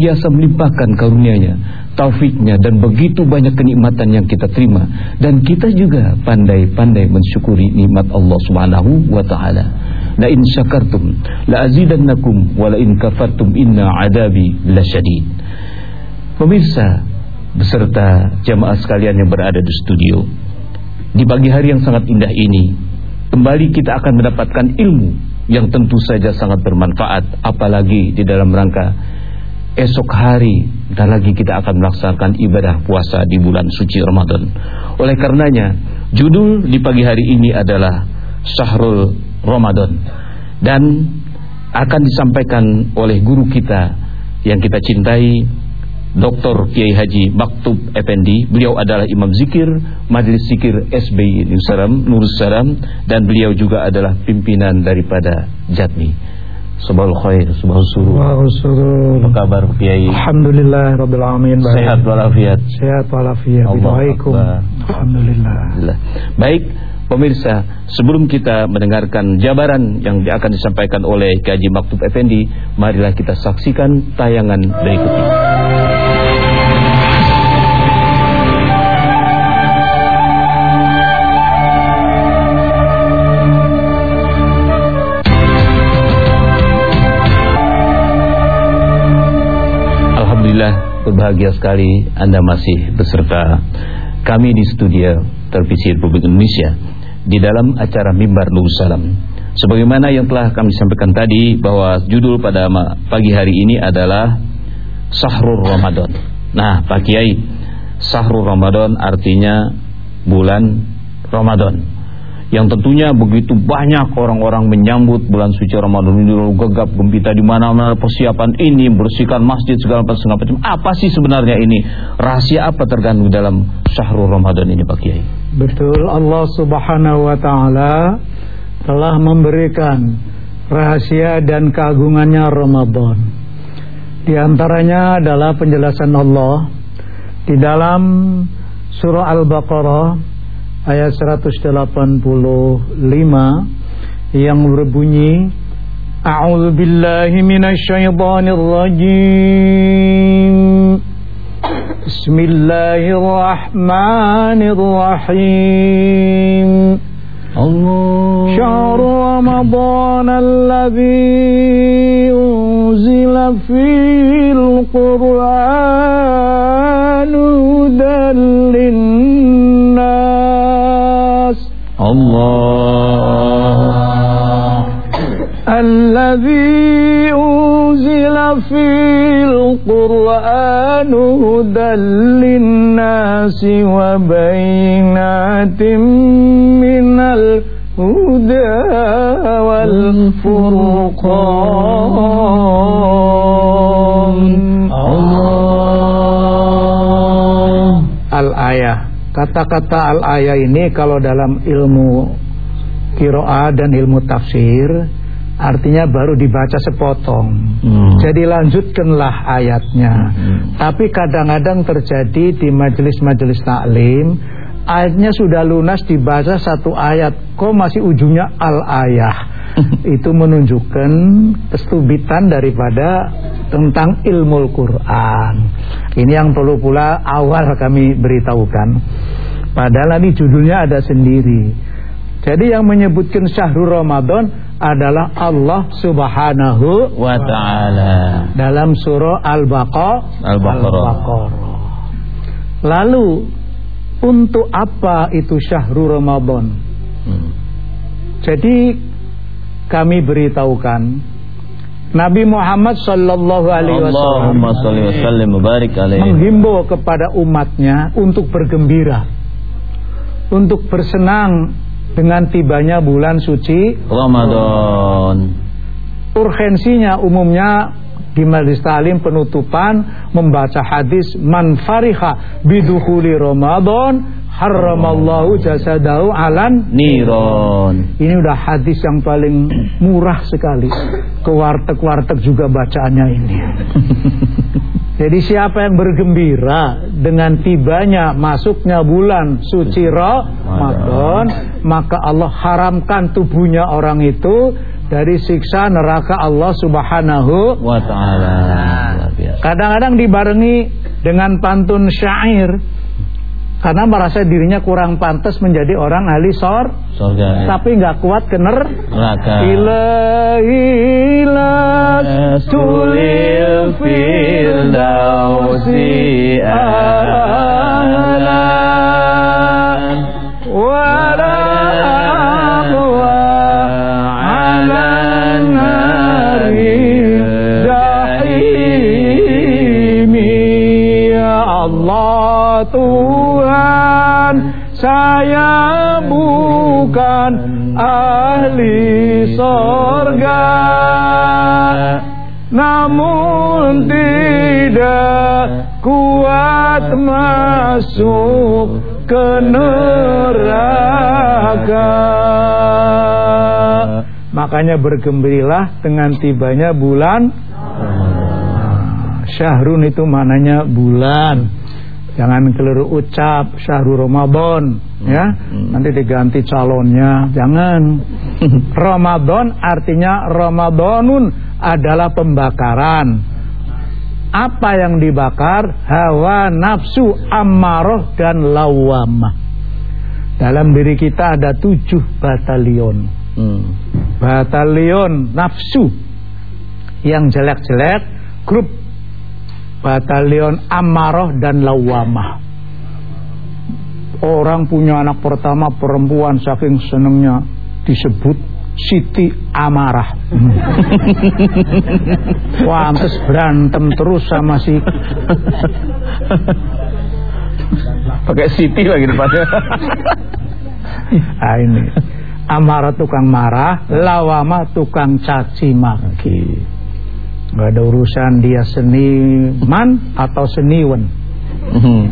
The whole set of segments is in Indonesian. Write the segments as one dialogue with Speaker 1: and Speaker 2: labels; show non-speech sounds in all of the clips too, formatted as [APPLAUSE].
Speaker 1: biasa melimpahkan karunia-Nya, taufiknya dan begitu banyak kenikmatan yang kita terima dan kita juga pandai-pandai mensyukuri nikmat Allah Subhanahu wa taala. La in syakartum la azidannakum wa la in kafartum inna adabi lasyadid. Pemirsa beserta jamaah sekalian yang berada di studio. Di pagi hari yang sangat indah ini, kembali kita akan mendapatkan ilmu yang tentu saja sangat bermanfaat apalagi di dalam rangka esok hari dan lagi kita akan melaksanakan ibadah puasa di bulan suci Ramadan. Oleh karenanya, judul di pagi hari ini adalah Syahrul Ramadan dan akan disampaikan oleh guru kita yang kita cintai Dr. Kiai Haji Maktub Effendi. Beliau adalah Imam Zikir Majelis Zikir SBI Nursaram, Nursaram dan beliau juga adalah pimpinan daripada Jatmi. Subhul khair, subhul surur.
Speaker 2: Subhul surur.
Speaker 1: Apa kabar Kiai?
Speaker 2: Alhamdulillah rabbil alamin.
Speaker 1: Baik. Sehat walafiat.
Speaker 2: Sehat walafiat.
Speaker 1: Alhamdulillah.
Speaker 2: Alhamdulillah.
Speaker 1: Baik, pemirsa, sebelum kita mendengarkan jabaran yang akan disampaikan oleh Kaji Maktub Effendi, marilah kita saksikan tayangan berikut ini. Berbahagia sekali Anda masih beserta kami di studio televisi Republik Indonesia di dalam acara Mimbar Salam. Sebagaimana yang telah kami sampaikan tadi bahwa judul pada pagi hari ini adalah Sahrul Ramadan. Nah, Pak Kiai, Sahrul Ramadan artinya bulan Ramadan yang tentunya begitu banyak orang-orang menyambut bulan suci Ramadan ini lalu gegap gempita di mana-mana persiapan ini bersihkan masjid segala macam apa sih sebenarnya ini? Rahasia apa tergandung dalam syahrul Ramadan ini Pak Kiai?
Speaker 2: Betul Allah Subhanahu wa taala telah memberikan rahasia dan keagungannya Ramadan. Di antaranya adalah penjelasan Allah di dalam surah Al-Baqarah ayat 185 yang berbunyi A'udzu billahi minasyaitonir rajim Bismillahirrahmanirrahim. Allah. Syahr Ramadan alladhi unzila fil Qur'an Kata-kata al-ayah ini kalau dalam ilmu kiroa dan ilmu tafsir artinya baru dibaca sepotong. Hmm. Jadi lanjutkanlah ayatnya. Hmm. Tapi kadang-kadang terjadi di majelis-majelis taklim ayatnya sudah lunas dibaca satu ayat, kok masih ujungnya al-ayah. [LAUGHS] itu menunjukkan kestubitan daripada tentang ilmu Quran. Ini yang perlu pula awal kami beritahukan. Padahal ini judulnya ada sendiri. Jadi yang menyebutkan syahrul Ramadan adalah Allah Subhanahu
Speaker 1: wa taala
Speaker 2: dalam surah Al-Baqarah.
Speaker 1: Al-Baqarah.
Speaker 2: Lalu untuk apa itu syahrul Ramadan? Hmm. Jadi kami beritahukan Nabi Muhammad sallallahu alaihi wasallam menghimbau kepada umatnya untuk bergembira untuk bersenang dengan tibanya bulan suci
Speaker 1: Ramadan.
Speaker 2: Urgensinya umumnya di majlis talim penutupan membaca hadis man fariha bidukhuli Ramadan haramallahu jasadahu alan
Speaker 1: niron.
Speaker 2: Ini udah hadis yang paling murah sekali. Ke warteg-warteg juga bacaannya ini. [LAUGHS] Jadi siapa yang bergembira dengan tibanya masuknya bulan suci Ramadan, maka Allah haramkan tubuhnya orang itu dari siksa neraka Allah Subhanahu
Speaker 1: wa taala.
Speaker 2: Kadang-kadang dibarengi dengan pantun syair karena merasa dirinya kurang pantas menjadi orang ahli sor
Speaker 1: Surga.
Speaker 2: tapi nggak kuat kener
Speaker 1: Neraka.
Speaker 2: ilahi tulil firdausi ahlan wa ya Allah Tuhan saya bukan ahli sorga. Namun tidak kuat masuk ke neraka. Makanya bergembirilah dengan tibanya bulan. Syahrun itu maknanya bulan Jangan keliru ucap Syahrul Ramadan ya. Nanti diganti calonnya. Jangan. [LAUGHS] Ramadan artinya Ramadanun adalah pembakaran. Apa yang dibakar? Hawa nafsu ammaroh dan lawamah. Dalam diri kita ada tujuh batalion.
Speaker 1: Hmm.
Speaker 2: Batalion nafsu yang jelek-jelek, grup batalion Amarah dan Lawamah. Orang punya anak pertama perempuan saking senengnya disebut Siti Amarah. [LAUGHS] Pantes berantem terus sama si
Speaker 1: Pakai Siti lagi depannya.
Speaker 2: ah, ini. Amarah tukang marah, Lawama tukang caci maki. Gak ada urusan dia seniman atau seniwan.
Speaker 1: Hmm.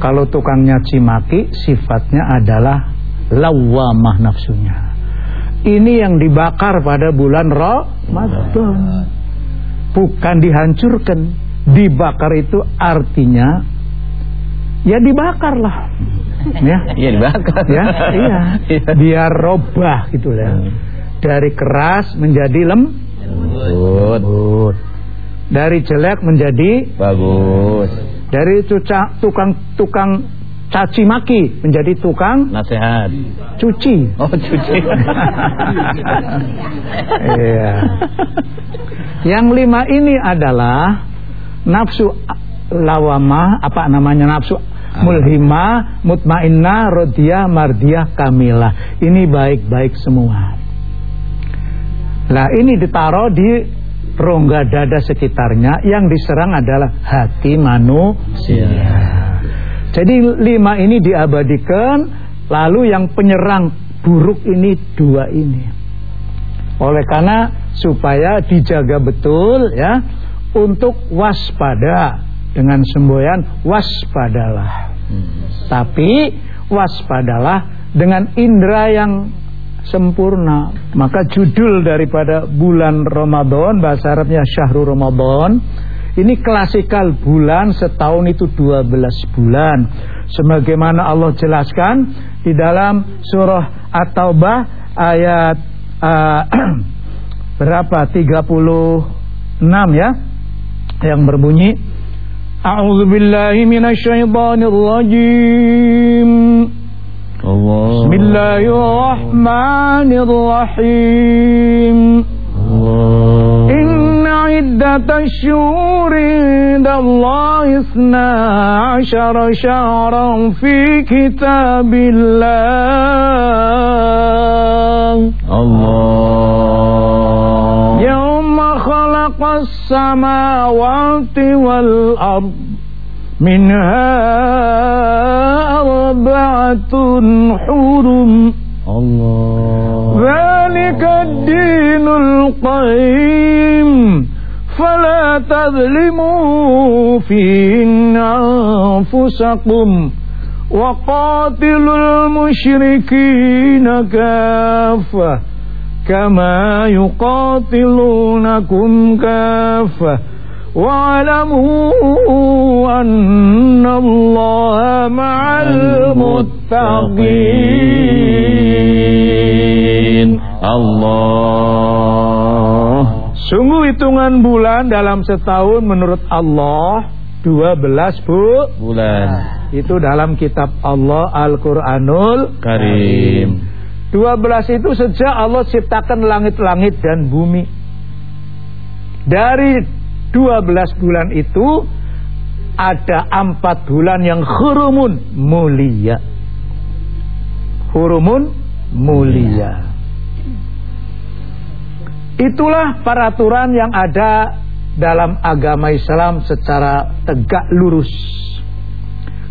Speaker 2: Kalau tukang nyaci maki sifatnya adalah lawamah nafsunya. Ini yang dibakar pada bulan Ramadan. Bukan dihancurkan. Dibakar itu artinya ya dibakarlah. Ya.
Speaker 1: Iya dibakar.
Speaker 2: Ya, iya. [LAUGHS] Biar robah gitu ya. Dari keras menjadi lem
Speaker 1: Lembut.
Speaker 2: lembut. Dari jelek menjadi
Speaker 1: Bagus.
Speaker 2: dari tuca- tukang tukang caci maki menjadi tukang
Speaker 1: Nasihat.
Speaker 2: cuci.
Speaker 1: Oh cuci. [LAUGHS]
Speaker 2: Iya. Yang lima ini adalah nafsu lawamah, apa namanya nafsu mulhimah, mutmainnah, rodiyah, mardiyah, kamilah. Ini baik-baik semua. Nah ini ditaruh di rongga dada sekitarnya yang diserang adalah hati manusia. Jadi lima ini diabadikan, lalu yang penyerang buruk ini dua ini. Oleh karena supaya dijaga betul ya untuk waspada dengan semboyan waspadalah. Tapi waspadalah dengan indera yang sempurna. Maka judul daripada bulan Ramadan bahasa Arabnya Syahrul Ramadan ini klasikal bulan setahun itu 12 bulan. Sebagaimana Allah jelaskan di dalam surah At-Taubah ayat uh, [CLEARS THROAT] berapa? 36 ya. Yang berbunyi A'udzu billahi minasyaitonir rajim.
Speaker 1: Allah.
Speaker 2: Bismillahirrahmanirrahim.
Speaker 1: Allah.
Speaker 2: إن عدة الشهور عند الله اثنا عشر شهرا في كتاب الله
Speaker 1: Allah.
Speaker 2: يوم خلق السماوات والأرض منها أربعة حرم.
Speaker 1: Allah.
Speaker 2: ذلك الدين القيم. فلا تظلموا فيهن أنفسكم. وقاتلوا المشركين كافة كما يقاتلونكم كافة. واعلموا أن الله مع المتقين
Speaker 1: Allah.
Speaker 2: Sungguh hitungan bulan dalam setahun menurut Allah 12 bu
Speaker 1: bulan.
Speaker 2: Itu dalam kitab Allah Al-Qur'anul
Speaker 1: Karim.
Speaker 2: 12 itu sejak Allah ciptakan langit-langit dan bumi. Dari 12 bulan itu ada empat bulan yang hurumun mulia. Hurumun mulia. Itulah peraturan yang ada dalam agama Islam secara tegak lurus.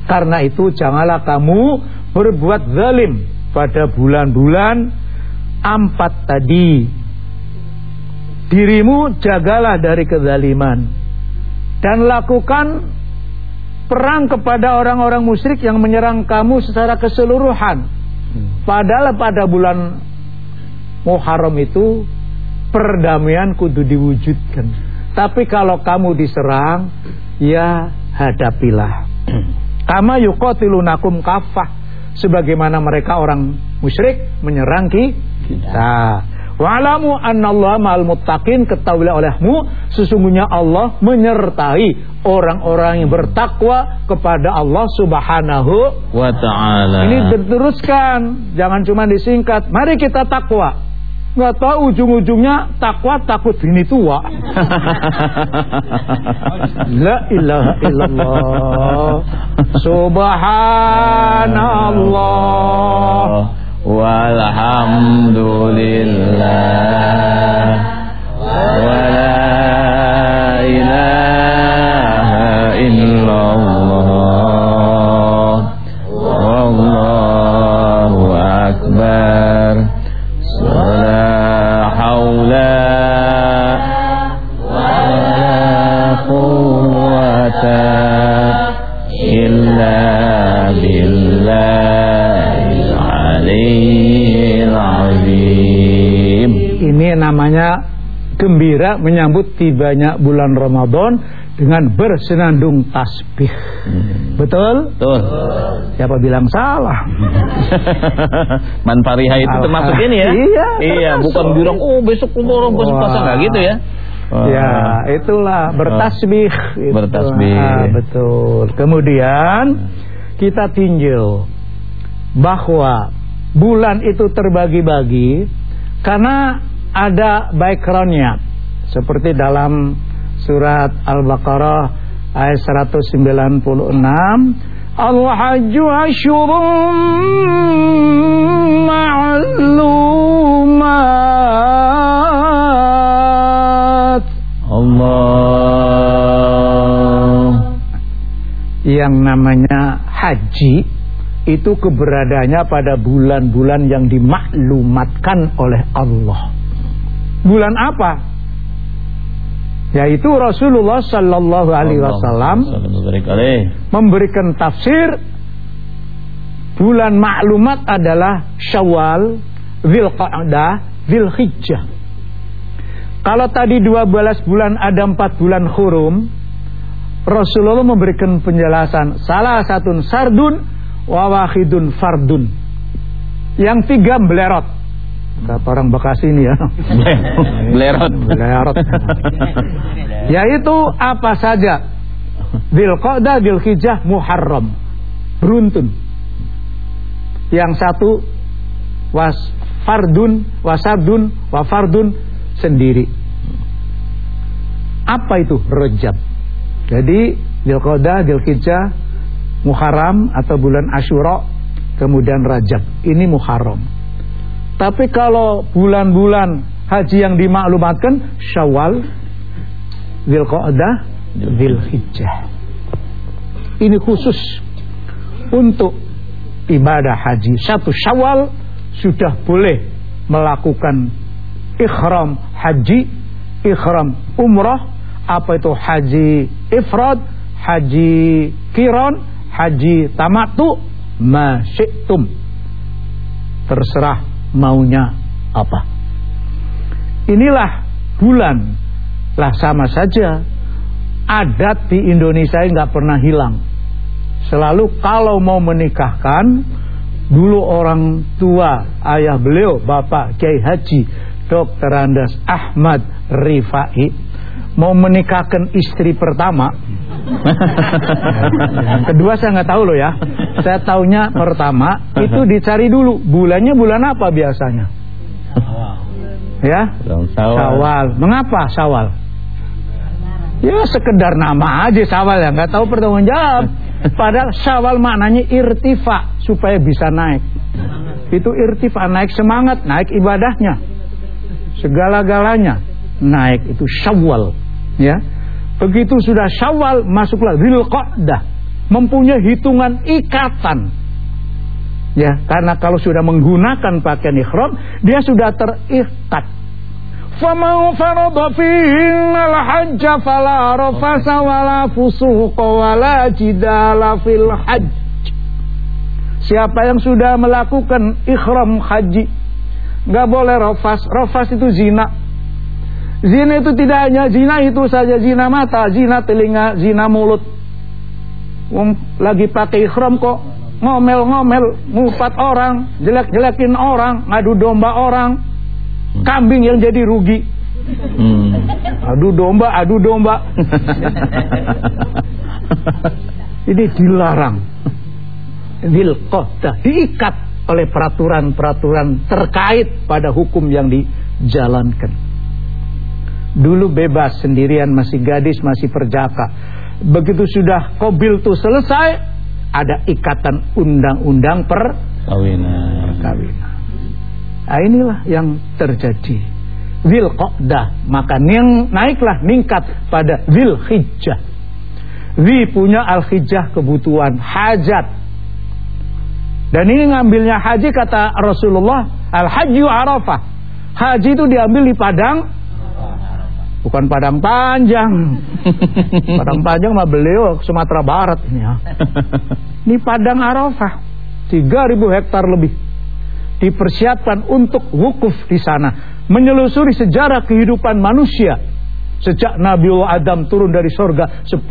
Speaker 2: Karena itu janganlah kamu berbuat zalim pada bulan-bulan empat tadi. Dirimu jagalah dari kezaliman dan lakukan perang kepada orang-orang musyrik yang menyerang kamu secara keseluruhan. Padahal pada bulan Muharram itu perdamaian kudu diwujudkan. Tapi kalau kamu diserang, ya hadapilah. Kama yuqatilunakum kafah sebagaimana mereka orang musyrik menyerang kita. Wa'lamu annallaha ma'al muttaqin ketahuilah olehmu sesungguhnya Allah menyertai orang-orang yang bertakwa kepada Allah Subhanahu
Speaker 1: wa taala.
Speaker 2: Ini diteruskan, jangan cuma disingkat. Mari kita takwa nggak tahu ujung-ujungnya takwa takut bini tua. [LAUGHS] La ilaha illallah. [LAUGHS] Subhanallah.
Speaker 1: Walhamdulillah. Wala ilaha illallah. Wallahu akbar. Wala haula wala
Speaker 2: Ini namanya gembira menyambut tibanya bulan Ramadan dengan bersenandung tasbih. Betul?
Speaker 1: Tuh.
Speaker 2: Siapa bilang salah? [LAUGHS]
Speaker 1: Man Fariha itu termasuk ini ya?
Speaker 2: Iya,
Speaker 1: Iya,
Speaker 2: termasuk.
Speaker 1: bukan bilang oh besok umur besok puasa nggak gitu ya? Wah.
Speaker 2: Ya, itulah bertasbih. Itu.
Speaker 1: Bertasbih.
Speaker 2: Ah, betul. Kemudian kita tinjau bahwa bulan itu terbagi-bagi karena ada backgroundnya. Seperti dalam surat Al-Baqarah ayat 196 Al-Hajju asyurum ma'lumat
Speaker 1: Allah.
Speaker 2: yang namanya haji itu keberadaannya pada bulan-bulan yang dimaklumatkan oleh Allah. Bulan apa? Yaitu Rasulullah Sallallahu Alaihi Wasallam memberikan tafsir bulan maklumat adalah Syawal, Dzulqa'dah, Dzulhijjah. Kalau tadi 12 bulan ada 4 bulan hurum, Rasulullah memberikan penjelasan salah satu sardun wa wahidun fardun. Yang tiga belerot. Kata orang Bekasi ini ya. [LAUGHS]
Speaker 1: Belerot.
Speaker 2: Belerot. Yaitu apa saja? Dzulqa'dah, Dzulhijjah, Muharram. Beruntun. Yang satu was fardun, wasabdun, wa fardun sendiri. Apa itu? Rejab. Jadi Dzulqa'dah, Dzulhijjah, Muharram atau bulan Asyura, kemudian Rajab. Ini Muharram. Tapi kalau bulan-bulan haji yang dimaklumatkan Syawal, Dzulqa'dah, Dzulhijjah. Ini khusus untuk ibadah haji. Satu Syawal sudah boleh melakukan ikhram haji, ikhram umrah, apa itu haji ifrad, haji kiron, haji tamatu, masyitum. Terserah maunya apa. Inilah bulan. Lah sama saja. Adat di Indonesia nggak pernah hilang. Selalu kalau mau menikahkan dulu orang tua ayah beliau Bapak Kiai Haji Dr. Andas Ahmad Rifai mau menikahkan istri pertama. [LAUGHS] Kedua saya nggak tahu loh ya. Saya taunya pertama itu dicari dulu bulannya bulan apa biasanya. Ya, Sawal. Mengapa Sawal? Ya sekedar nama aja Sawal ya, nggak tahu pertanggung jawab. Padahal Sawal maknanya irtifa supaya bisa naik. Itu irtifa naik semangat, naik ibadahnya. Segala-galanya naik itu Syawal ya. Begitu sudah syawal masuklah Dzulqa'dah mempunyai hitungan ikatan. Ya karena kalau sudah menggunakan pakaian ihram dia sudah terikat. Faman farada fihinnal hajja fala rafasa wala fusuqa wala jidala fil hajj. Siapa yang sudah melakukan ihram haji nggak boleh rafas rafas itu zina Zina itu tidak hanya zina itu saja zina mata, zina telinga, zina mulut. Wong lagi pakai ikhram kok ngomel-ngomel, ngupat orang, jelek-jelekin orang, ngadu domba orang. Kambing yang jadi rugi. Hmm. Adu domba, adu domba. [LAUGHS] Ini dilarang. Wilqodah diikat oleh peraturan-peraturan terkait pada hukum yang dijalankan. Dulu bebas sendirian masih gadis masih perjaka. Begitu sudah kobil itu selesai ada ikatan undang-undang perkawinan. perkawinan. Nah, inilah yang terjadi. Wil Qodah maka yang naiklah ningkat pada Wil Hijjah. Wi punya al hijjah kebutuhan hajat. Dan ini ngambilnya haji kata Rasulullah al haji arafah. Haji itu diambil di padang bukan Padang Panjang. [LAUGHS] Padang Panjang mah beliau Sumatera Barat ini ya. Ini Padang Arafah, 3000 hektar lebih. Dipersiapkan untuk wukuf di sana, menyelusuri sejarah kehidupan manusia sejak Nabi Adam turun dari sorga 10.000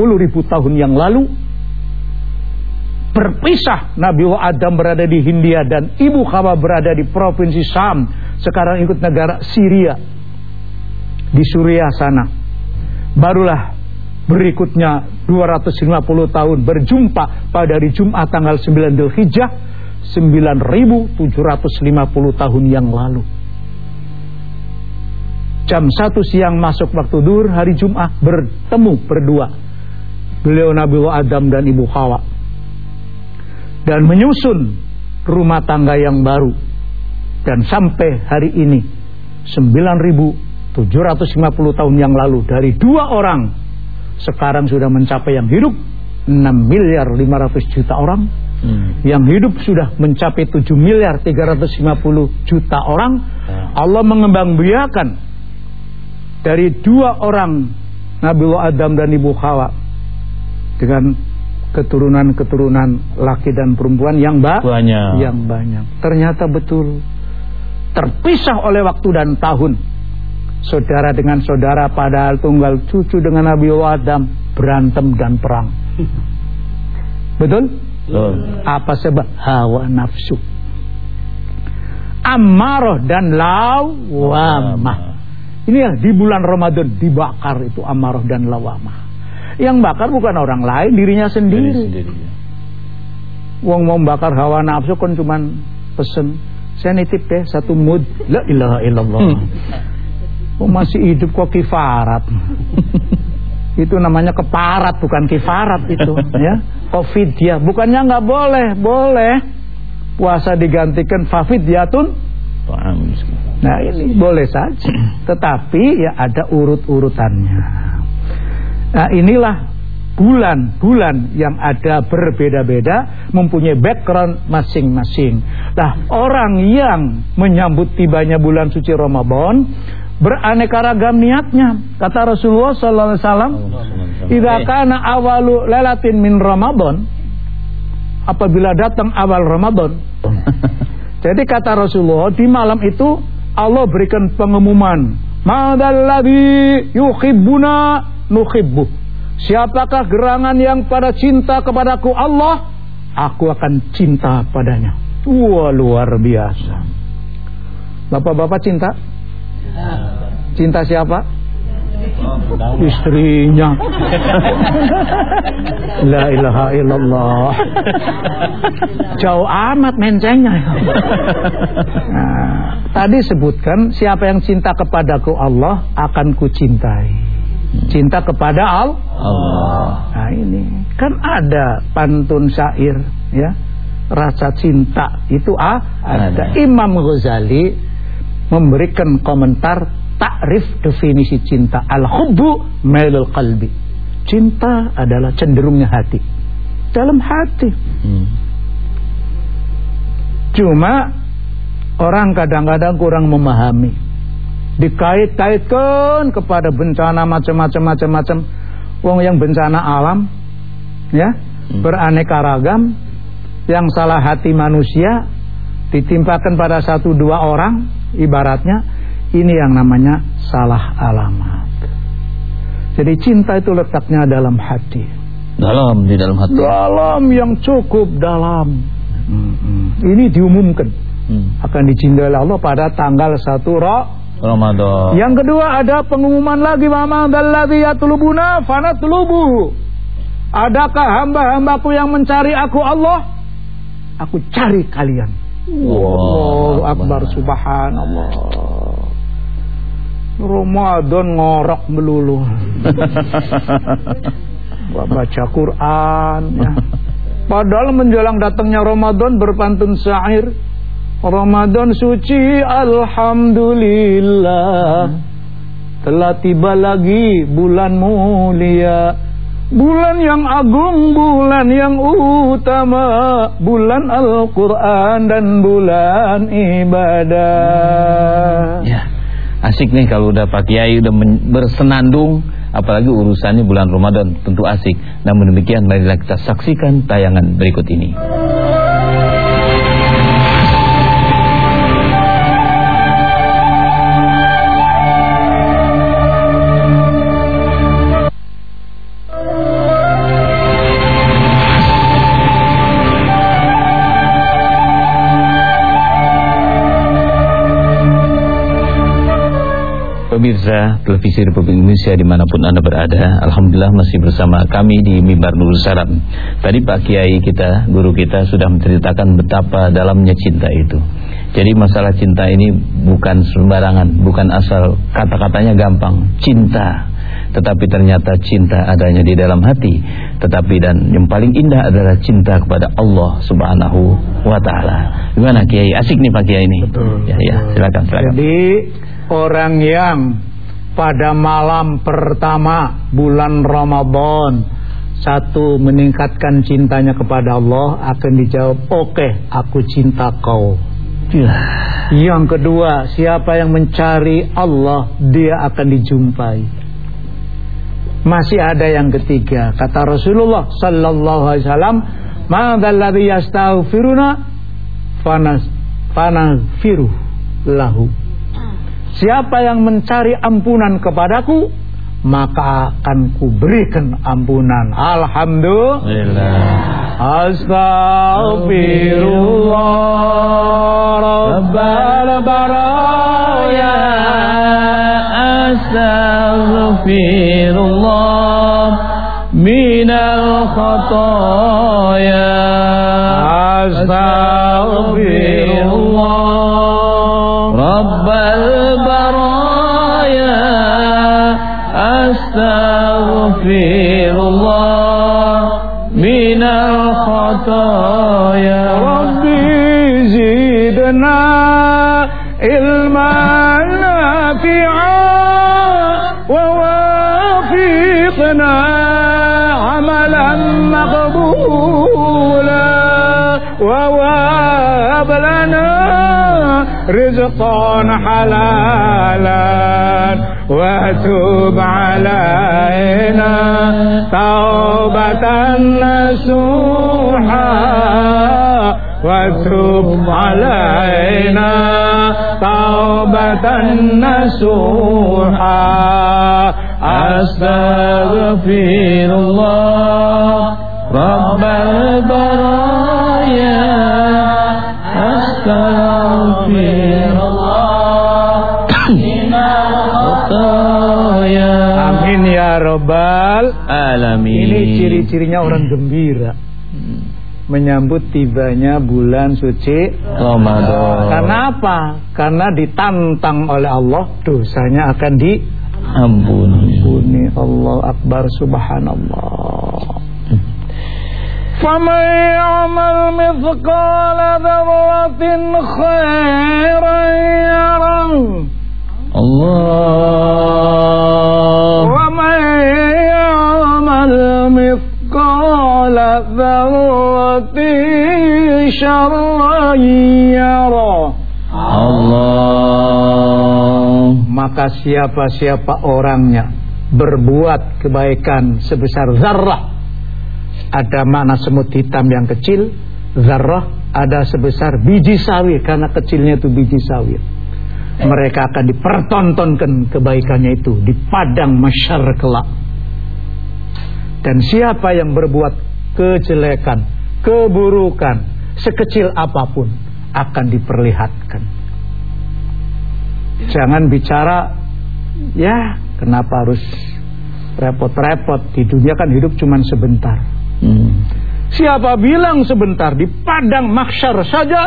Speaker 2: tahun yang lalu. Berpisah Nabi Adam berada di Hindia dan Ibu Hawa berada di provinsi Sam. Sekarang ikut negara Syria di Suriah sana. Barulah berikutnya 250 tahun berjumpa pada hari Jumat tanggal 9 Dzulhijjah 9750 tahun yang lalu. Jam 1 siang masuk waktu dur hari Jumat bertemu berdua. Beliau Nabi Adam dan Ibu Hawa. Dan menyusun rumah tangga yang baru. Dan sampai hari ini 9000 750 tahun yang lalu dari dua orang sekarang sudah mencapai yang hidup 6 miliar 500 juta orang hmm. yang hidup sudah mencapai 7 miliar 350 juta orang hmm. Allah mengembang biakan dari dua orang Nabi Adam dan Ibu Hawa dengan keturunan-keturunan laki dan perempuan yang ba banyak. yang banyak ternyata betul terpisah oleh waktu dan tahun saudara dengan saudara padahal tunggal cucu dengan Nabi Adam berantem dan perang. Betul? Betul. Apa sebab hawa nafsu? Amarah dan lawamah. Ini ya di bulan Ramadan dibakar itu amarah dan lawamah. Yang bakar bukan orang lain, dirinya sendiri. sendiri ya. Wong mau bakar hawa nafsu kan cuman pesen saya nitip deh satu mood la ilaha illallah hmm. Oh, masih hidup kok kifarat. [LAUGHS] itu namanya keparat bukan kifarat itu [LAUGHS] ya. Covid ya. Bukannya nggak boleh, boleh. Puasa digantikan fafidyatun. Nah, ini boleh saja. [CLEARS THROAT] Tetapi ya ada urut-urutannya. Nah, inilah bulan-bulan yang ada berbeda-beda mempunyai background masing-masing. Nah, orang yang menyambut tibanya bulan suci Ramadan beraneka ragam niatnya. Kata Rasulullah sallallahu alaihi wasallam, "Idza kana awalu lailatin min Ramadan" apabila datang awal Ramadan. [LAUGHS] Jadi kata Rasulullah, di malam itu Allah berikan pengumuman, "Madalladzi yuhibbuna nuhibbu." Siapakah gerangan yang pada cinta kepadaku Allah, aku akan cinta padanya. Wah, luar biasa. Bapak-bapak cinta? Cinta siapa? istrinya. [LAUGHS] La ilaha illallah. Jauh amat mencengnya. [LAUGHS] Nah, tadi sebutkan siapa yang cinta kepadaku Allah akan kucintai. Cinta kepada Allah. Nah ini kan ada pantun syair ya. Rasa cinta itu ah, ada. Imam Ghazali memberikan komentar takrif definisi cinta al-hubbu mailul qalbi. Cinta adalah cenderungnya hati. Dalam hati. Hmm. Cuma orang kadang-kadang kurang memahami. Dikait-kaitkan kepada bencana macam-macam macam-macam. Wong yang bencana alam ya, hmm. beraneka ragam yang salah hati manusia ditimpakan pada satu dua orang ibaratnya ini yang namanya salah alamat. Jadi cinta itu letaknya dalam hati.
Speaker 1: Dalam di dalam hati.
Speaker 2: Dalam yang cukup dalam. Hmm, Ini diumumkan hmm. akan dicintai Allah pada tanggal 1 Ra
Speaker 1: Ramadan.
Speaker 2: Yang kedua ada pengumuman lagi mama dalladzi yatlubuna fanatlubu. Adakah hamba-hambaku yang mencari aku Allah? Aku cari kalian. Wow Akbar subhanallah. Ramadan ngorok melulu. [LAUGHS] Baca Quran ya. Padahal menjelang datangnya Ramadan berpantun syair. Ramadan suci alhamdulillah. Telah tiba lagi bulan mulia. Bulan yang agung, bulan yang utama, bulan Al-Quran dan bulan ibadah.
Speaker 1: Ya. Asik nih kalau udah Pak Kiai udah bersenandung apalagi urusannya bulan Ramadan tentu asik. Namun demikian marilah kita saksikan tayangan berikut ini. Pemirsa Televisi Republik Indonesia di mana pun Anda berada Alhamdulillah masih bersama kami di Mimbar Nurul Salam. Tadi Pak Kiai kita, guru kita sudah menceritakan betapa dalamnya cinta itu. Jadi masalah cinta ini bukan sembarangan Bukan asal kata-katanya gampang Cinta. Tetapi ternyata cinta adanya di dalam hati. Tetapi dan yang paling indah adalah cinta kepada Allah subhanahu wa ta'ala. Gimana Kiai? Asik nih Pak Kiai ini.
Speaker 2: Betul,
Speaker 1: Ya, ya. Silakan, silakan.
Speaker 2: Jadi orang yang pada malam pertama bulan Ramadan. Satu meningkatkan cintanya kepada Allah. Akan dijawab oke okay, aku cinta kau. Ya. yang kedua siapa yang mencari Allah dia akan dijumpai. Masih ada yang ketiga. Kata Rasulullah sallallahu alaihi wasallam madzalladzi yastaghfiruna fanas fanaghfiru lahu Siapa yang mencari ampunan kepadaku maka akan kuberikan ampunan. Alhamdulillah. Astaghfirullah. Rabbal baraya. Astaghfirullah. Minal khataya. Astaghfirullah Rabbal أستغفر الله من الخطايا. ربي زدنا علما نافعا ووافقنا عملا مقبولا ووهب لنا رزقا حلالا وتوب علينا. توبة نسوحا وتوب علينا. توبة نسوحا أستغفر الله رب البرايا. أستغفر Amin ya robbal
Speaker 1: alamin.
Speaker 2: Ini ciri-cirinya orang gembira. Menyambut tibanya bulan suci
Speaker 1: Ramadan.
Speaker 2: Karena apa? Karena ditantang oleh Allah dosanya akan diampuni. Ampuni Allah Akbar subhanallah. فمن يعمل مثقال ذرة خيرا يره
Speaker 1: Allah.
Speaker 2: ومن يعمل مثقال ذرة شرا يره
Speaker 1: Allah.
Speaker 2: Maka siapa-siapa orangnya berbuat kebaikan sebesar zarrah ada makna semut hitam yang kecil Zarrah ada sebesar biji sawi Karena kecilnya itu biji sawi Mereka akan dipertontonkan kebaikannya itu Di padang masyar kelak. Dan siapa yang berbuat kejelekan Keburukan Sekecil apa pun Akan diperlihatkan. Jangan bicara Ya kenapa harus repot-repot? Di dunia kan hidup cuma sebentar
Speaker 1: Hmm.
Speaker 2: Siapa bilang sebentar di padang maksyar saja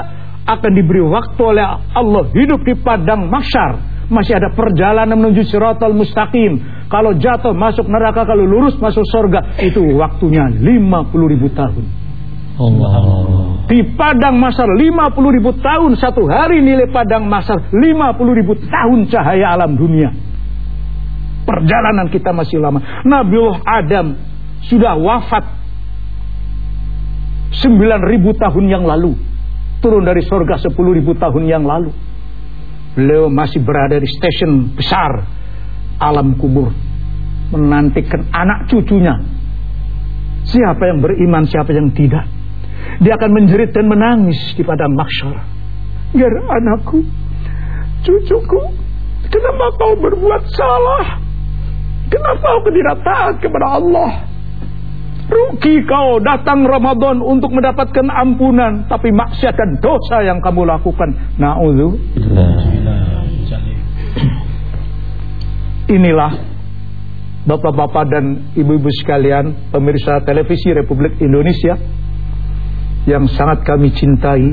Speaker 2: akan diberi waktu oleh Allah hidup di padang maksyar. Masih ada perjalanan menuju siratal mustaqim. Kalau jatuh masuk neraka, kalau lurus masuk surga. Itu waktunya 50 ribu tahun.
Speaker 1: Allah.
Speaker 2: Di padang masar 50 ribu tahun. Satu hari nilai padang masar 50 ribu tahun cahaya alam dunia. Perjalanan kita masih lama. Nabiullah Adam sudah wafat 9000 tahun yang lalu. Turun dari surga 10.000 tahun yang lalu. Beliau masih berada di stasiun besar alam kubur. Menantikan anak cucunya. Siapa yang beriman siapa yang tidak. Dia akan menjerit dan menangis di padang mahsyar biar anakku cucuku kenapa kau berbuat salah? Kenapa kau tidak taat kepada Allah Rugi kau datang Ramadan untuk mendapatkan ampunan Tapi maksiat dan dosa yang kamu lakukan. Na'udhu Inilah Bapak-bapak dan ibu-ibu sekalian Pemirsa televisi Republik Indonesia Yang sangat kami cintai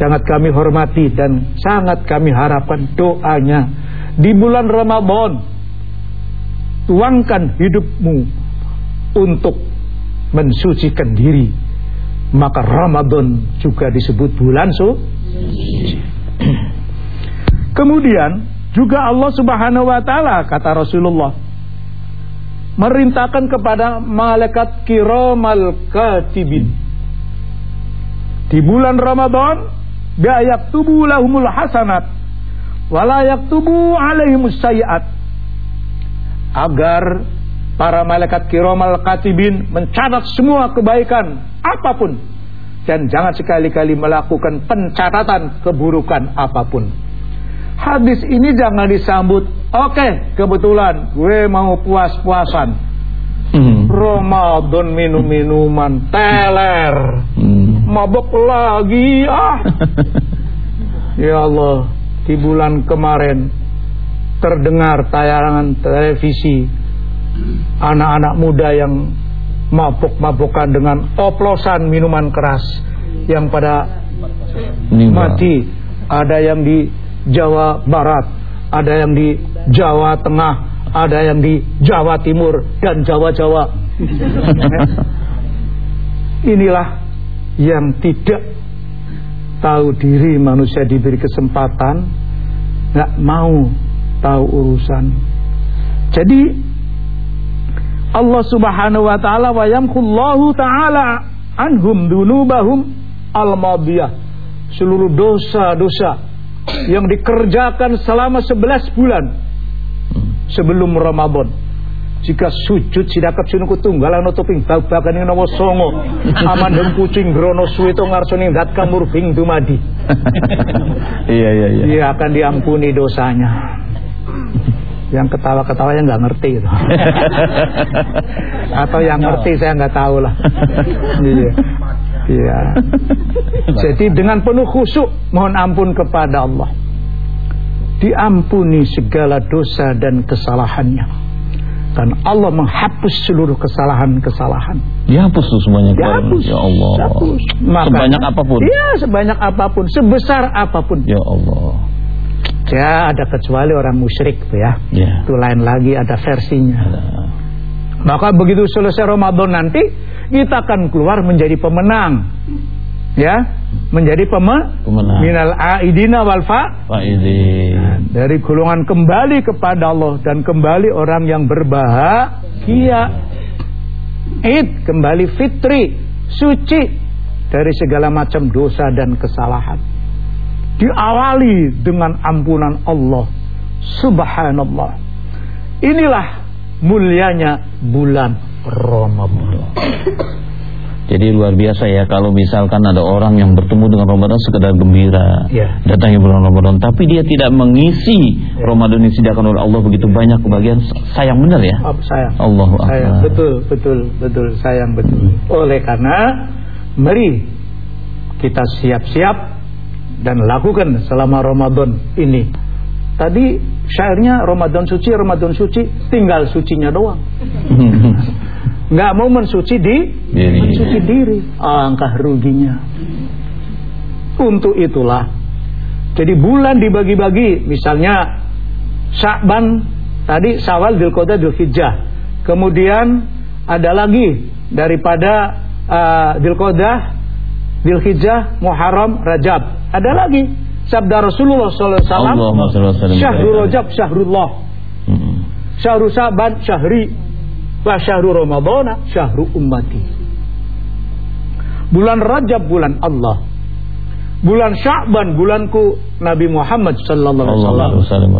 Speaker 2: Sangat kami hormati Dan sangat kami harapkan doanya. Di bulan Ramadan Tuangkan hidupmu Untuk mensucikan diri. Maka Ramadan juga disebut bulan suci. [CLEARS THROAT] Kemudian juga Allah subhanahu wa ta'ala Kata Rasulullah Merintahkan kepada malaikat kiramal katibin. Di bulan Ramadan Biayak tubuh lahumul hasanat Walayak tubuh alaihimus sayiat. Agar para malaikat kiramal katibin mencatat semua kebaikan apa pun dan jangan sekali-kali melakukan pencatatan keburukan apa pun. Hadis ini jangan disambut, oke okay, kebetulan gue mau puas-puasan.
Speaker 1: Hmm.
Speaker 2: Ramadan minum-minuman teler.
Speaker 1: Hmm.
Speaker 2: Mabok lagi ah. [LAUGHS] ya Allah, di bulan kemarin terdengar tayangan televisi anak-anak muda yang mabuk-mabukan dengan oplosan minuman keras yang pada mati. Ada yang di Jawa Barat ada yang di Jawa Tengah ada yang di Jawa Timur dan Jawa-Jawa [LAUGHS] inilah yang tidak tahu diri manusia diberi kesempatan nggak mau tahu urusan. Jadi Allah Subhanahu wa taala wa yamkullahu taala anhum dunubahum al-madiyah. Seluruh dosa-dosa yang dikerjakan selama 11 bulan sebelum Ramadan. Jika sujud sidakap sinuku tunggal ana toping babagan ing nawa songo amandem kucing grono suwito ngarsane dat kamur bing dumadi. [LAUGHS]
Speaker 1: Iya iya iya.
Speaker 2: Dia akan diampuni dosanya. Yang ketawa-ketawa yang nggak ngerti itu. [LAUGHS] Atau yang ngerti saya nggak tahu lah. [LAUGHS] Iya. Iya. Jadi dengan penuh khusyuk mohon ampun kepada Allah. Diampuni segala dosa dan kesalahannya. dan Allah menghapus seluruh kesalahan-kesalahan.
Speaker 1: Dihapus tuh semuanya.
Speaker 2: Dihapus.
Speaker 1: Ya Allah.
Speaker 2: Dihapus. Maka,
Speaker 1: sebanyak apa pun.
Speaker 2: Iya, sebanyak apa pun, sebesar apa pun.
Speaker 1: Ya Allah.
Speaker 2: Ya, ada kecuali orang musyrik tuh ya.
Speaker 1: Ya.
Speaker 2: Itu lain lagi ada versinya.
Speaker 1: Ada.
Speaker 2: Maka begitu selesai Ramadan nanti kita akan keluar menjadi pemenang. Ya, menjadi peme
Speaker 1: Pemenang.
Speaker 2: minal aidina wal fa
Speaker 1: Pak Idi.
Speaker 2: dari golongan kembali kepada Allah dan kembali orang yang berbahagia. Id kembali fitri, suci dari segala macam dosa dan kesalahan. Diawali dengan ampunan Allah. Subhanallah. Inilah mulianya bulan Ramadan.
Speaker 1: Jadi luar biasa ya kalau misalkan ada orang yang bertemu dengan Ramadan sekedar gembira,
Speaker 2: Ya.
Speaker 1: datangnya bulan Ramadan, tapi dia tidak mengisi
Speaker 2: Ya.
Speaker 1: Ramadan yang disediakan oleh Allah begitu banyak kebahagiaan, sayang benar ya.
Speaker 2: Oh, sayang.
Speaker 1: Allahu
Speaker 2: sayang. Betul, betul, betul. Sayang betul. Oleh karena mari kita siap-siap dan lakukan selama Ramadan ini. Tadi syairnya Ramadan suci, Ramadan suci, tinggal sucinya doang. [LAUGHS] Nggak mau mensuci di
Speaker 1: Diri.
Speaker 2: mensuci diri. Angkah ruginya. Untuk itulah. Jadi bulan dibagi-bagi, misalnya Sya'ban tadi Syawal, Dzulqa'dah, Dzulhijjah. Kemudian ada lagi daripada uh, Dzulqa'dah, Dzulhijjah, Muharram, Rajab. Ada lagi sabda Rasulullah sallallahu alaihi wasallam. Syahrul Rajab syahrullah.
Speaker 1: Mm-mm.
Speaker 2: Syahrul Sa'ban syahri wa syahrul Ramadana syahru ummati. Bulan Rajab bulan Allah. Bulan Sya'ban bulanku Nabi Muhammad sallallahu alaihi wasallam.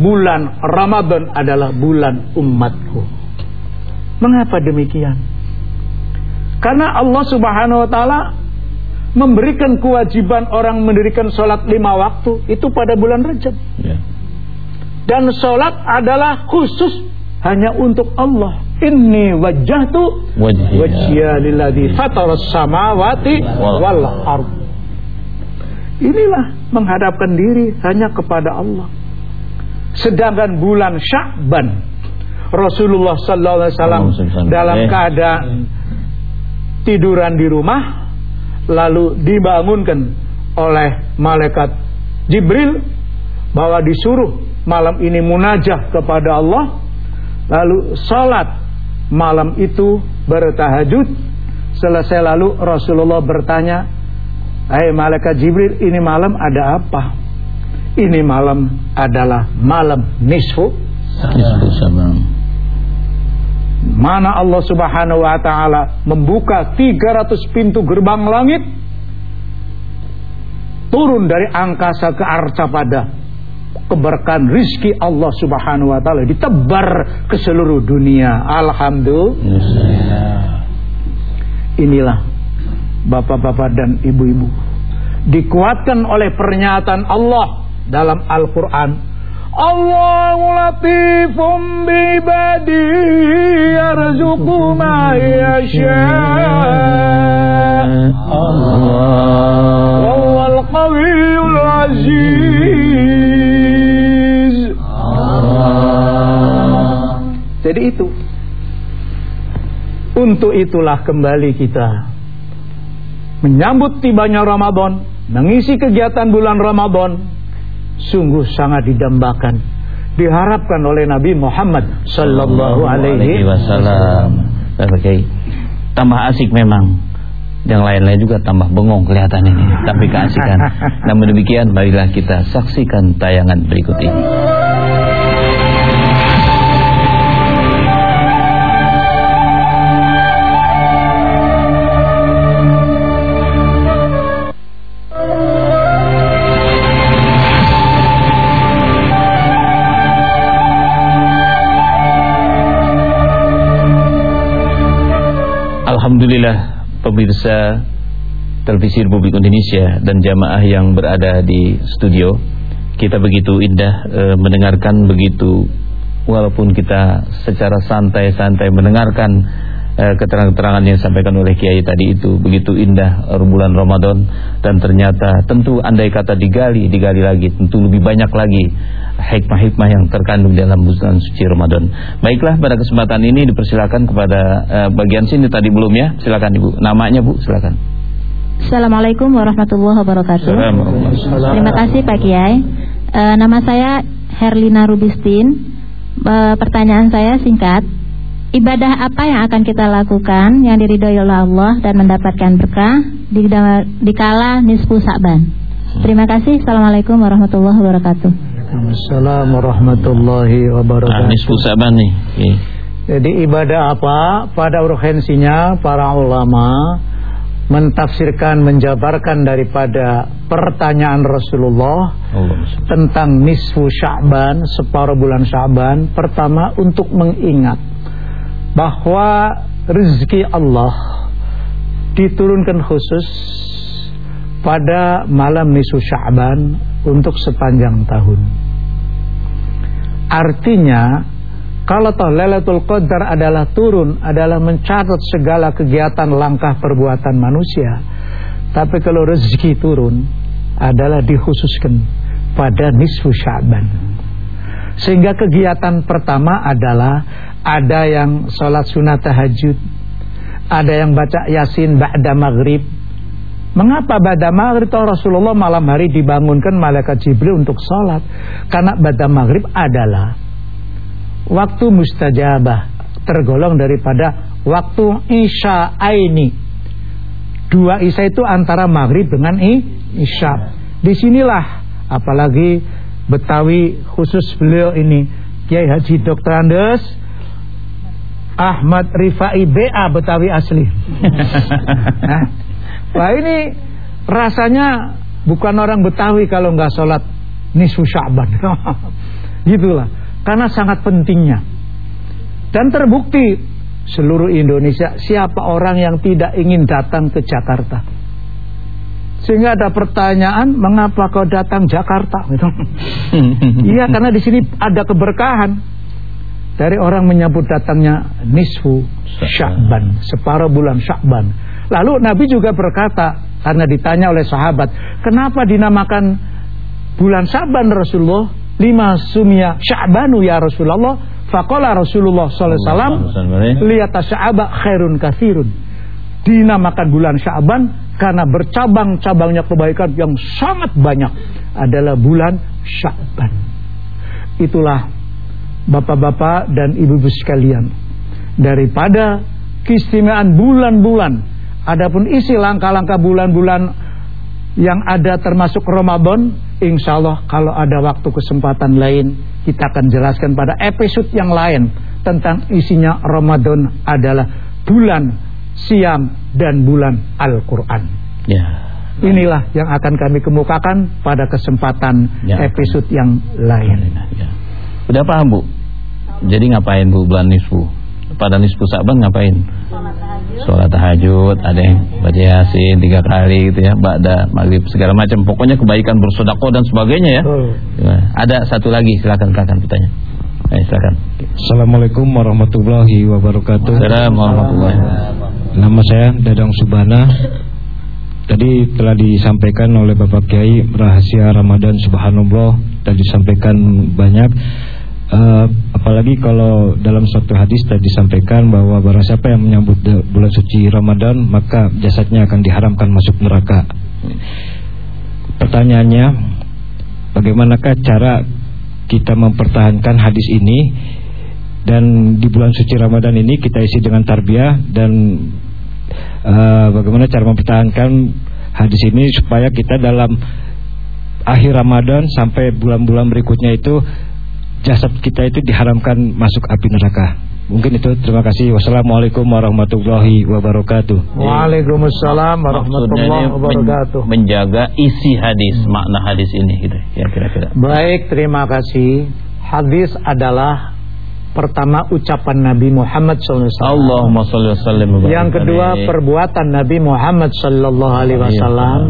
Speaker 2: Bulan Ramadan adalah bulan umatku. Mengapa demikian? Karena Allah Subhanahu wa taala memberikan kewajiban orang mendirikan sholat lima waktu itu pada bulan Rajab.
Speaker 1: Ya.
Speaker 2: Dan sholat adalah khusus hanya untuk Allah. Inni wajjahtu
Speaker 1: Wajhiya.
Speaker 2: lilladzi fatara samawati
Speaker 1: Wal-
Speaker 2: ard. Inilah menghadapkan diri hanya kepada Allah. Sedangkan bulan Sya'ban Rasulullah sallallahu alaihi wasallam dalam
Speaker 1: Eh.
Speaker 2: keadaan tiduran di rumah lalu dibangunkan oleh malaikat Jibril bahwa disuruh malam ini munajah kepada Allah lalu salat malam itu bertahajud. Selesai lalu Rasulullah bertanya Hai malaikat Jibril ini malam ada apa? Ini malam adalah malam nisfu. Mana Allah Subhanahu wa taala membuka 300 pintu gerbang langit turun dari angkasa ke arca pada keberkahan rizki Allah Subhanahu wa taala ditebar ke seluruh dunia. Alhamdulillah. Inilah bapak-bapak dan ibu-ibu. Dikuatkan oleh pernyataan Allah dalam Al-Qur'an Allahu latifum bibadi yarzuqu ma yasha.
Speaker 1: Allah.
Speaker 2: Wal qawiyul aziz. Jadi itu. Untuk itulah kembali kita. Menyambut tibanya Ramadan Mengisi kegiatan bulan Ramadan Sungguh sangat didambakan Diharapkan oleh Nabi Muhammad Sallallahu alaihi
Speaker 1: wasallam. Kiai. Tambah asik memang. Yang lain-lain juga tambah bengong kelihatan ini. Tapi keasikan. [LAUGHS] Namun demikian marilah kita saksikan tayangan berikut ini. Alhamdulillah pemirsa televisi Republik Indonesia dan jamaah yang berada di studio kita begitu indah e, mendengarkan begitu walaupun kita secara santai-santai mendengarkan e, keterangan-keterangan yang disampaikan oleh Kiai tadi itu begitu indah bulan Ramadan dan ternyata tentu andai kata digali digali lagi tentu lebih banyak lagi hikmah-hikmah yang terkandung dalam bulan suci Ramadan. Baiklah pada kesempatan ini dipersilakan kepada uh, bagian sini tadi belum ya. Silakan Ibu. Namanya Bu, silakan.
Speaker 3: Assalamualaikum warahmatullahi wabarakatuh. Terima kasih Pak Kiai. E, nama saya Herlina Rubistin. E, pertanyaan saya singkat. Ibadah apa yang akan kita lakukan yang diridhoi oleh Allah dan mendapatkan berkah di, di kala nisfu Sa'ban? Terima kasih. Assalamualaikum warahmatullahi wabarakatuh.
Speaker 2: Assalamualaikum warahmatullahi wabarakatuh.
Speaker 1: Ah, nisfu Sa'ban nih. Okay.
Speaker 2: Jadi ibadah apa? Pada urgensinya para ulama mentafsirkan menjabarkan daripada pertanyaan Rasulullah Allah. tentang nisfu Sya'ban, separuh bulan Sya'ban, pertama untuk mengingat bahwa rezeki Allah diturunkan khusus pada malam nisfu Sya'ban untuk sepanjang tahun. Artinya kalau toh Lailatul Qadar adalah turun, adalah mencatat segala kegiatan langkah perbuatan manusia. Tapi kalau rezeki turun adalah dikhususkan pada nisfu Sya'ban. Sehingga kegiatan pertama adalah ada yang sholat sunat tahajud, ada yang baca Yasin ba'da maghrib. Mengapa ba'da maghrib toh Rasulullah malam hari dibangunkan malaikat Jibril untuk sholat? Karena ba'da maghrib adalah waktu mustajabah tergolong daripada waktu isya aini dua isya itu antara maghrib dengan isya di sinilah apalagi Betawi khusus beliau ini Kiai Haji Dr. Andes Ahmad Rifai BA Betawi asli [LAUGHS] nah, Wah ini rasanya bukan orang Betawi kalau nggak sholat nisfu Sya'ban [LAUGHS] gitulah karena sangat pentingnya. Dan terbukti seluruh Indonesia siapa orang yang tidak ingin datang ke Jakarta. Sehingga ada pertanyaan, mengapa kau datang Jakarta? Gitu. [LAUGHS] Iya, karena di sini ada keberkahan dari orang menyambut datangnya nisfu Sya'ban, separuh bulan Sya'ban. Lalu Nabi juga berkata karena ditanya oleh sahabat, "Kenapa dinamakan bulan Sya'ban Rasulullah?" lima sumia sya'banu ya Rasulullah. Faqala Rasulullah sallallahu alaihi wasallam lihat sya'aba khairun katsirun dinamakan bulan Sya'ban karena bercabang-cabangnya kebaikan yang sangat banyak adalah bulan Sya'ban. Itulah bapak-bapak dan ibu-ibu sekalian daripada keistimewaan bulan-bulan adapun isi langkah-langkah bulan-bulan yang ada termasuk Ramadan Insya Allah kalau ada waktu kesempatan lain kita akan jelaskan pada episode yang lain tentang isinya Ramadan adalah bulan siam dan bulan Al-Quran ya. inilah yang akan kami kemukakan pada kesempatan ya. episode yang lain
Speaker 1: ya. udah paham Bu? jadi ngapain Bu bulan nisfu? Pada nisfu Saban ngapain? sholat tahajud, ada yang baca yasin tiga kali gitu ya, ba'da maghrib segala macam. Pokoknya kebaikan bersedekah dan sebagainya ya. Oh. Ada satu lagi silakan silakan bertanya. Eh, silakan.
Speaker 4: Assalamualaikum warahmatullahi wabarakatuh.
Speaker 1: Assalamualaikum warahmatullahi wabarakatuh.
Speaker 4: Nama saya Dadang Subana. Tadi telah disampaikan oleh Bapak Kiai rahasia Ramadan subhanallah dan disampaikan banyak Uh, apalagi kalau dalam suatu hadis tadi disampaikan bahwa barang siapa yang menyambut bulan suci Ramadan maka jasadnya akan diharamkan masuk neraka. Pertanyaannya, bagaimanakah cara kita mempertahankan hadis ini dan di bulan suci Ramadan ini kita isi dengan tarbiyah dan uh, bagaimana cara mempertahankan hadis ini supaya kita dalam akhir Ramadan sampai bulan-bulan berikutnya itu jasad kita itu diharamkan masuk api neraka. Mungkin itu terima kasih. Wassalamualaikum warahmatullahi wabarakatuh.
Speaker 2: Waalaikumsalam warahmatullahi wabarakatuh.
Speaker 1: menjaga isi hadis, makna hadis ini gitu ya kira-kira.
Speaker 2: Baik, terima kasih. Hadis adalah pertama ucapan Nabi Muhammad SAW.
Speaker 1: Allahumma salli wa sallim
Speaker 2: Yang kedua perbuatan Nabi Muhammad sallallahu alaihi wasallam.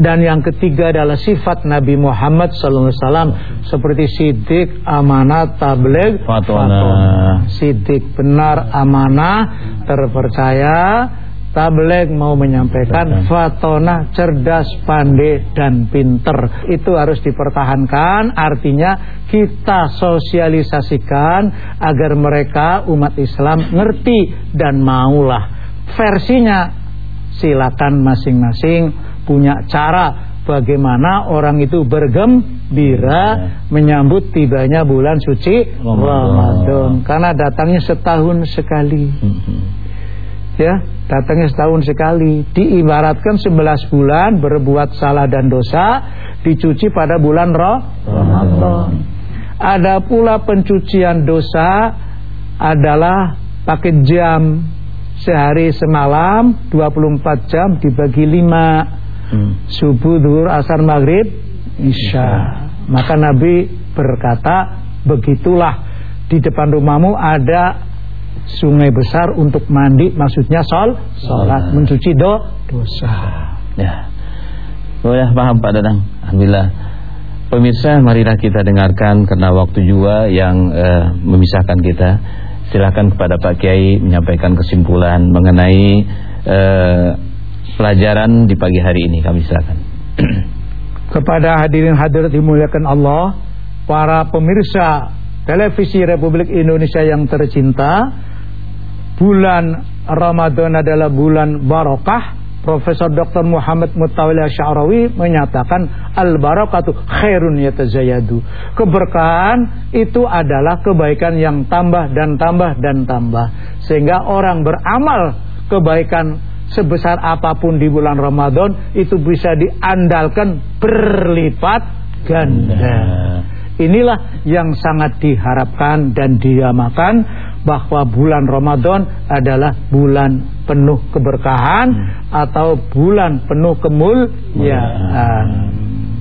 Speaker 2: Dan yang ketiga adalah sifat Nabi Muhammad SAW seperti sidik, amanah, tabligh, fatona. Sidik benar, amanah, terpercaya, tabligh mau menyampaikan fatona cerdas, pandai dan pinter. Itu harus dipertahankan, artinya kita sosialisasikan agar mereka umat Islam ngerti dan maulah. Versinya silakan masing-masing punya cara bagaimana orang itu bergembira ya. menyambut tibanya bulan suci Ramadan karena datangnya setahun sekali. Hmm. Ya, datangnya setahun sekali diibaratkan 11 bulan berbuat salah dan dosa dicuci pada bulan roh Ramadan ada pula pencucian dosa adalah pakai jam sehari semalam 24 jam dibagi 5 hmm. subuh duhur asar maghrib isya maka Nabi berkata begitulah di depan rumahmu ada sungai besar untuk mandi maksudnya sol salat mencuci do dosa.
Speaker 1: Ya. Oh ya paham Pak Dadang. Alhamdulillah. Pemirsa, marilah kita dengarkan karena waktu juga yang uh, memisahkan kita. Silakan kepada Pak Kiai menyampaikan kesimpulan mengenai uh, pelajaran di pagi hari ini. Kami silakan. [CLEARS THROAT]
Speaker 2: kepada hadirin hadirat dimuliakan Allah, para pemirsa televisi Republik Indonesia yang tercinta, bulan Ramadan adalah bulan barokah Profesor Dr. Muhammad Mutawalli Sya'rawi menyatakan al-barakatu khairun yatazayadu. Keberkahan itu adalah kebaikan yang tambah dan tambah dan tambah. Sehingga orang beramal kebaikan sebesar apa pun di bulan Ramadan itu bisa diandalkan berlipat ganda. Inilah yang sangat diharapkan dan diamakan bahwa bulan Ramadan adalah bulan penuh keberkahan hmm. atau bulan penuh kemuliaan.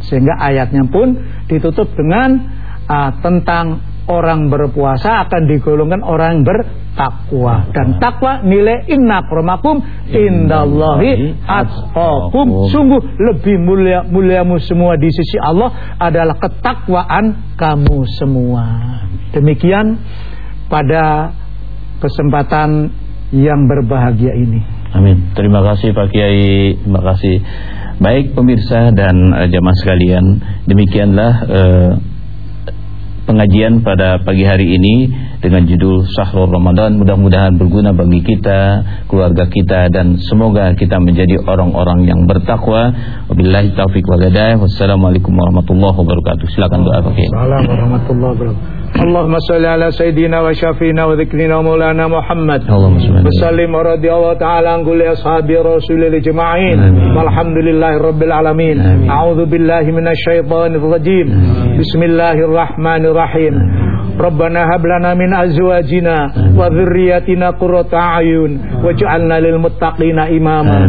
Speaker 2: Sehingga ayatnya pun ditutup dengan uh, tentang orang berpuasa akan digolongkan orang bertakwa dan takwa nilai inna kromakum indallahi atqakum sungguh lebih mulia muliamu semua di sisi Allah adalah ketakwaan kamu semua demikian pada kesempatan yang berbahagia ini.
Speaker 1: Amin. Terima kasih Pak Kiai. Terima kasih. Baik pemirsa dan uh, jamaah sekalian, demikianlah uh, pengajian pada pagi hari ini dengan judul Syahrul Ramadan. Mudah-mudahan berguna bagi kita, keluarga kita dan semoga kita menjadi orang-orang yang bertakwa. Wabillahi taufik wal hidayah. Wassalamualaikum warahmatullahi wabarakatuh. Silakan doa Pak Kiai.
Speaker 2: Assalamualaikum warahmatullahi wabarakatuh. اللهم صل على سيدنا وشفينا وذكرنا ومولانا محمد وسلم ورضي الله تعالى عن كل أصحاب رسول الجماعين والحمد لله رب العالمين أعوذ بالله من الشيطان الرجيم بسم الله الرحمن الرحيم ربنا هب لنا من أزواجنا وذرياتنا قرة أعين واجعلنا للمتقين إماما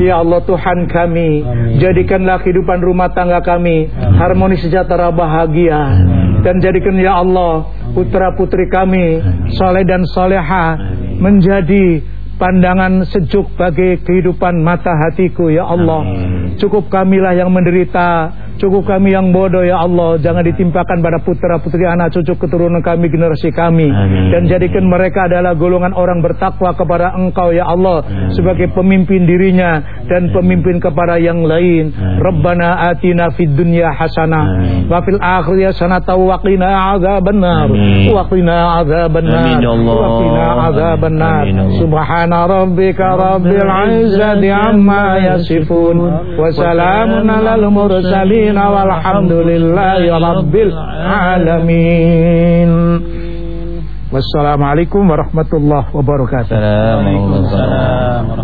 Speaker 2: Ya Allah Tuhan kami Jadikanlah kehidupan rumah tangga kami Harmoni sejahtera bahagia dan jadikan ya Allah Putra putri kami Soleh dan soleha Menjadi pandangan sejuk bagi kehidupan mata hatiku ya Allah. Cukup kamilah yang menderita Cukup kami yang bodoh ya Allah. Jangan ditimpakan pada putra putri anak cucu keturunan kami generasi kami. Amin. Dan jadikan mereka adalah golongan orang bertakwa kepada engkau ya Allah Amin. Sebagai pemimpin dirinya Dan pemimpin kepada yang lain. Amin. Rabbana atina fid dunya hasanah Wa fil akhir hasanah Wa qina azaban nar Wa qina azaban nar Wa qina azaban nar Subhana rabbika rabbil izzati amma yasifun. Wa salamun alal mursalin العالمين والحمد لله رب العالمين والسلام عليكم ورحمة الله وبركاته
Speaker 1: السلام